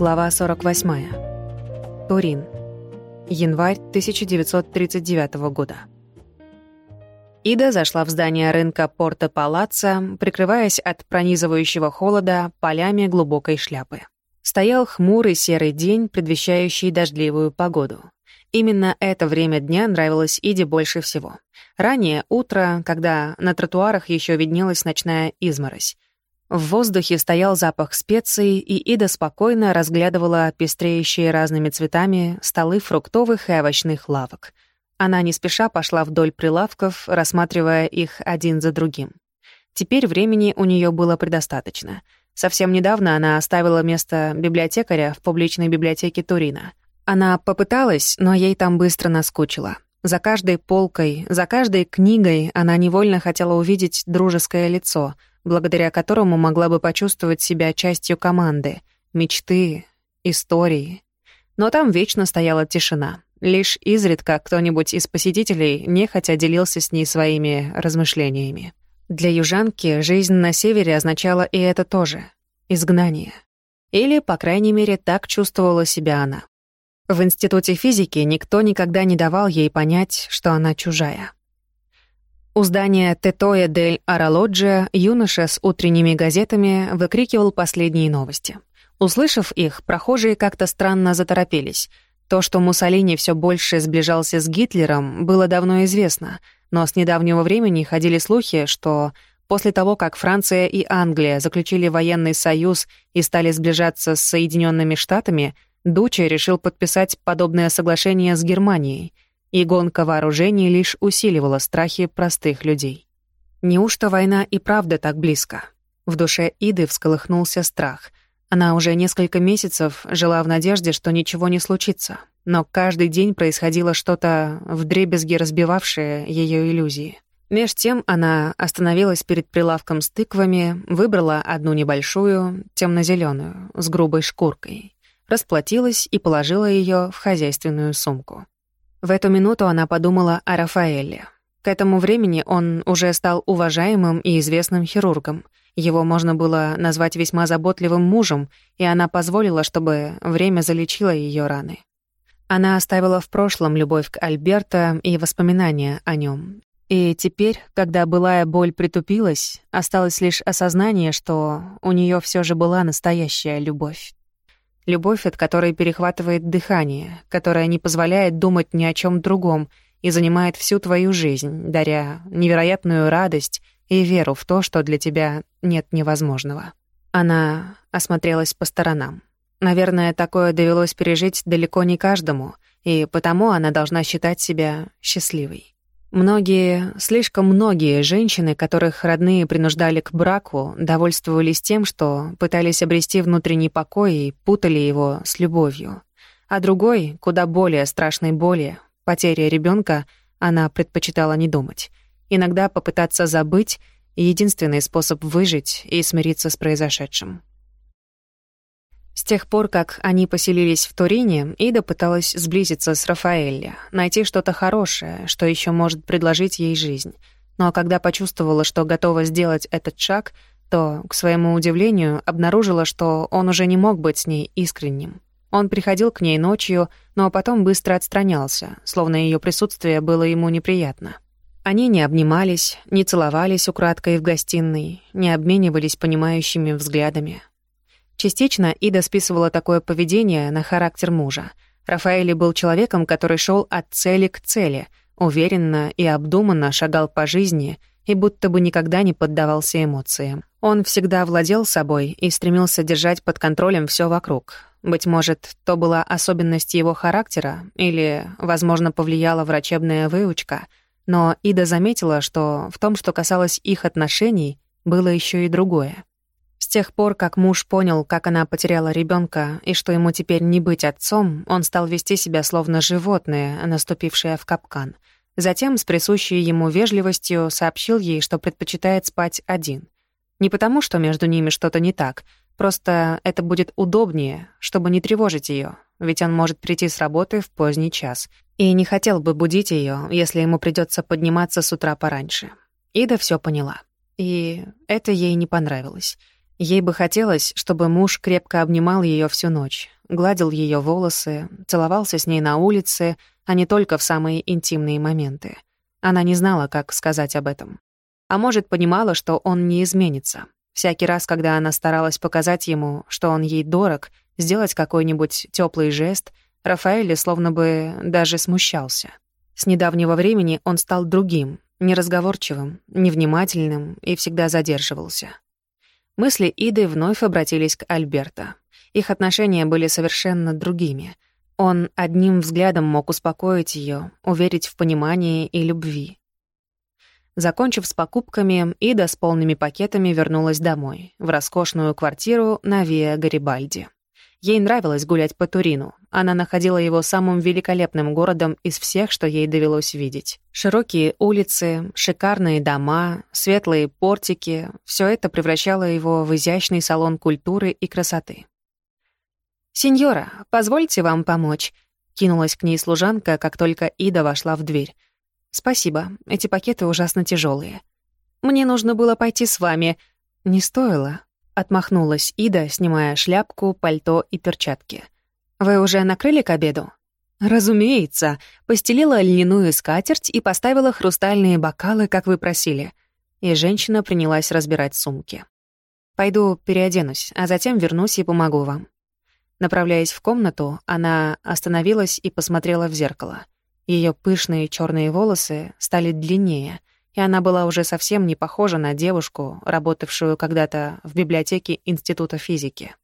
Глава 48. Турин. Январь 1939 года. Ида зашла в здание рынка Порто Палаца, прикрываясь от пронизывающего холода полями глубокой шляпы. Стоял хмурый серый день, предвещающий дождливую погоду. Именно это время дня нравилось Иде больше всего. Раннее утро, когда на тротуарах еще виднелась ночная изморозь. В воздухе стоял запах специй, и Ида спокойно разглядывала пестреющие разными цветами столы фруктовых и овощных лавок. Она не спеша пошла вдоль прилавков, рассматривая их один за другим. Теперь времени у нее было предостаточно. Совсем недавно она оставила место библиотекаря в публичной библиотеке Турина. Она попыталась, но ей там быстро наскучило. За каждой полкой, за каждой книгой она невольно хотела увидеть дружеское лицо — благодаря которому могла бы почувствовать себя частью команды, мечты, истории. Но там вечно стояла тишина. Лишь изредка кто-нибудь из посетителей нехотя делился с ней своими размышлениями. Для южанки жизнь на севере означала и это тоже — изгнание. Или, по крайней мере, так чувствовала себя она. В институте физики никто никогда не давал ей понять, что она чужая. У здания Тетоя дель Аралоджа юноша с утренними газетами выкрикивал последние новости. Услышав их, прохожие как-то странно заторопились. То, что Муссолини все больше сближался с Гитлером, было давно известно, но с недавнего времени ходили слухи, что после того, как Франция и Англия заключили военный союз и стали сближаться с Соединенными Штатами, Дуча решил подписать подобное соглашение с Германией — и гонка вооружений лишь усиливала страхи простых людей. Неужто война и правда так близко? В душе Иды всколыхнулся страх. Она уже несколько месяцев жила в надежде, что ничего не случится, но каждый день происходило что-то вдребезги разбивавшее ее иллюзии. Меж тем она остановилась перед прилавком с тыквами, выбрала одну небольшую, темно-зеленую, с грубой шкуркой, расплатилась и положила ее в хозяйственную сумку. В эту минуту она подумала о Рафаэле. К этому времени он уже стал уважаемым и известным хирургом. Его можно было назвать весьма заботливым мужем, и она позволила, чтобы время залечило ее раны. Она оставила в прошлом любовь к Альберто и воспоминания о нем. И теперь, когда былая боль притупилась, осталось лишь осознание, что у нее все же была настоящая любовь. Любовь, от которой перехватывает дыхание, которая не позволяет думать ни о чем другом и занимает всю твою жизнь, даря невероятную радость и веру в то, что для тебя нет невозможного. Она осмотрелась по сторонам. Наверное, такое довелось пережить далеко не каждому, и потому она должна считать себя счастливой. Многие, слишком многие женщины, которых родные принуждали к браку, довольствовались тем, что пытались обрести внутренний покой и путали его с любовью. А другой, куда более страшной боли, потери ребенка, она предпочитала не думать. Иногда попытаться забыть — единственный способ выжить и смириться с произошедшим. С тех пор, как они поселились в Турине, Ида пыталась сблизиться с Рафаэлли, найти что-то хорошее, что еще может предложить ей жизнь. Но когда почувствовала, что готова сделать этот шаг, то, к своему удивлению, обнаружила, что он уже не мог быть с ней искренним. Он приходил к ней ночью, но потом быстро отстранялся, словно ее присутствие было ему неприятно. Они не обнимались, не целовались украдкой в гостиной, не обменивались понимающими взглядами. Частично Ида списывала такое поведение на характер мужа. Рафаэль был человеком, который шел от цели к цели, уверенно и обдуманно шагал по жизни и будто бы никогда не поддавался эмоциям. Он всегда владел собой и стремился держать под контролем все вокруг. Быть может, то была особенность его характера или, возможно, повлияла врачебная выучка, но Ида заметила, что в том, что касалось их отношений, было еще и другое. Тех пор, как муж понял, как она потеряла ребенка и что ему теперь не быть отцом, он стал вести себя словно животное, наступившее в капкан. Затем, с присущей ему вежливостью, сообщил ей, что предпочитает спать один. Не потому, что между ними что-то не так, просто это будет удобнее, чтобы не тревожить ее, ведь он может прийти с работы в поздний час и не хотел бы будить ее, если ему придется подниматься с утра пораньше. Ида все поняла. И это ей не понравилось. Ей бы хотелось, чтобы муж крепко обнимал ее всю ночь, гладил ее волосы, целовался с ней на улице, а не только в самые интимные моменты. Она не знала, как сказать об этом. А может, понимала, что он не изменится. Всякий раз, когда она старалась показать ему, что он ей дорог, сделать какой-нибудь теплый жест, Рафаэль словно бы даже смущался. С недавнего времени он стал другим, неразговорчивым, невнимательным и всегда задерживался. Мысли Иды вновь обратились к Альберто. Их отношения были совершенно другими. Он одним взглядом мог успокоить ее, уверить в понимании и любви. Закончив с покупками, Ида с полными пакетами вернулась домой, в роскошную квартиру на Виа Гарибальди. Ей нравилось гулять по Турину. Она находила его самым великолепным городом из всех, что ей довелось видеть. Широкие улицы, шикарные дома, светлые портики — все это превращало его в изящный салон культуры и красоты. «Сеньора, позвольте вам помочь», — кинулась к ней служанка, как только Ида вошла в дверь. «Спасибо, эти пакеты ужасно тяжелые. Мне нужно было пойти с вами. Не стоило», Отмахнулась Ида, снимая шляпку, пальто и перчатки. «Вы уже накрыли к обеду?» «Разумеется. Постелила льняную скатерть и поставила хрустальные бокалы, как вы просили». И женщина принялась разбирать сумки. «Пойду переоденусь, а затем вернусь и помогу вам». Направляясь в комнату, она остановилась и посмотрела в зеркало. Ее пышные черные волосы стали длиннее, и она была уже совсем не похожа на девушку, работавшую когда-то в библиотеке Института физики.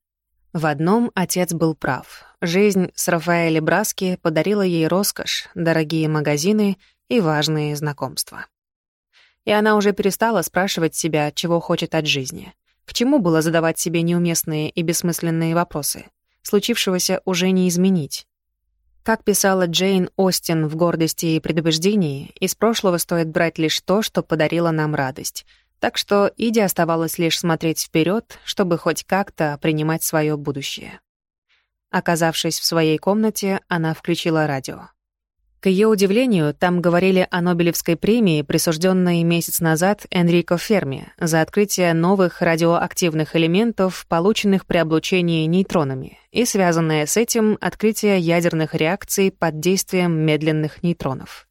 В одном отец был прав. Жизнь с Рафаэлем Браски подарила ей роскошь, дорогие магазины и важные знакомства. И она уже перестала спрашивать себя, чего хочет от жизни. К чему было задавать себе неуместные и бессмысленные вопросы? Случившегося уже не изменить. Как писала Джейн Остин в «Гордости и предубеждении», из прошлого стоит брать лишь то, что подарило нам радость. Так что Иде оставалось лишь смотреть вперед, чтобы хоть как-то принимать свое будущее. Оказавшись в своей комнате, она включила радио. К ее удивлению, там говорили о Нобелевской премии, присужденной месяц назад Энрико Ферми за открытие новых радиоактивных элементов, полученных при облучении нейтронами, и связанное с этим открытие ядерных реакций под действием медленных нейтронов.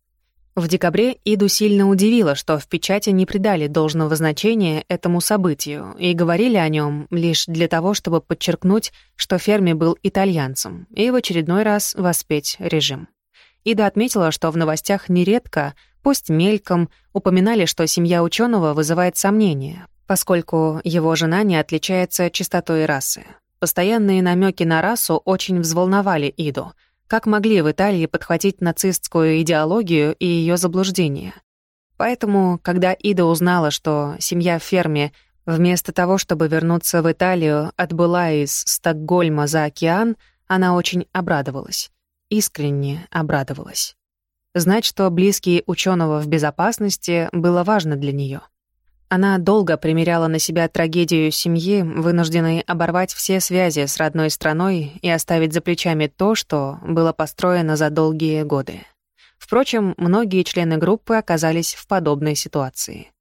В декабре Иду сильно удивило, что в печати не придали должного значения этому событию и говорили о нем лишь для того, чтобы подчеркнуть, что Ферми был итальянцем и в очередной раз воспеть режим. Ида отметила, что в новостях нередко, пусть мельком, упоминали, что семья ученого вызывает сомнения, поскольку его жена не отличается чистотой расы. Постоянные намеки на расу очень взволновали Иду. Как могли в Италии подхватить нацистскую идеологию и ее заблуждения? Поэтому, когда Ида узнала, что семья в ферме вместо того, чтобы вернуться в Италию, отбыла из Стокгольма за океан, она очень обрадовалась искренне обрадовалась. Знать, что близкие ученого в безопасности, было важно для нее. Она долго примеряла на себя трагедию семьи, вынужденной оборвать все связи с родной страной и оставить за плечами то, что было построено за долгие годы. Впрочем, многие члены группы оказались в подобной ситуации.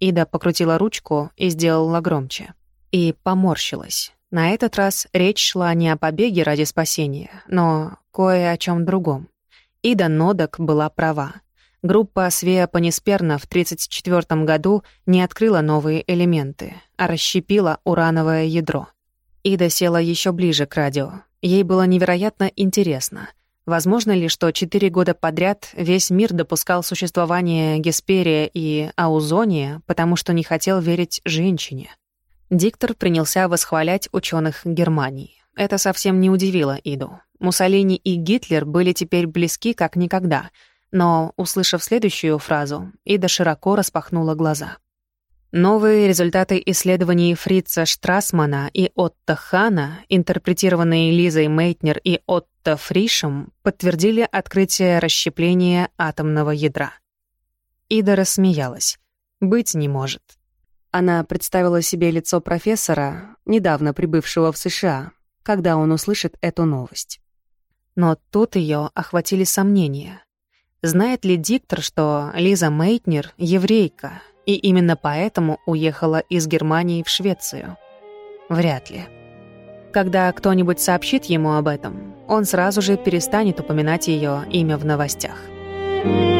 Ида покрутила ручку и сделала громче. И поморщилась. На этот раз речь шла не о побеге ради спасения, но кое о чем другом. Ида Нодок была права. Группа Свея Панисперна в 1934 году не открыла новые элементы, а расщепила урановое ядро. Ида села еще ближе к радио. Ей было невероятно интересно. Возможно ли, что четыре года подряд весь мир допускал существование Гесперия и Аузония, потому что не хотел верить женщине? Диктор принялся восхвалять ученых Германии. Это совсем не удивило Иду. Муссолини и Гитлер были теперь близки как никогда, но, услышав следующую фразу, Ида широко распахнула глаза. Новые результаты исследований Фрица Штрасмана и Отто Хана, интерпретированные Лизой Мейтнер и Отто Фришем, подтвердили открытие расщепления атомного ядра. Ида рассмеялась. «Быть не может. Она представила себе лицо профессора, недавно прибывшего в США, когда он услышит эту новость. Но тут ее охватили сомнения. Знает ли диктор, что Лиза Мейтнер — еврейка, и именно поэтому уехала из Германии в Швецию? Вряд ли. Когда кто-нибудь сообщит ему об этом, он сразу же перестанет упоминать ее имя в новостях. Thank you.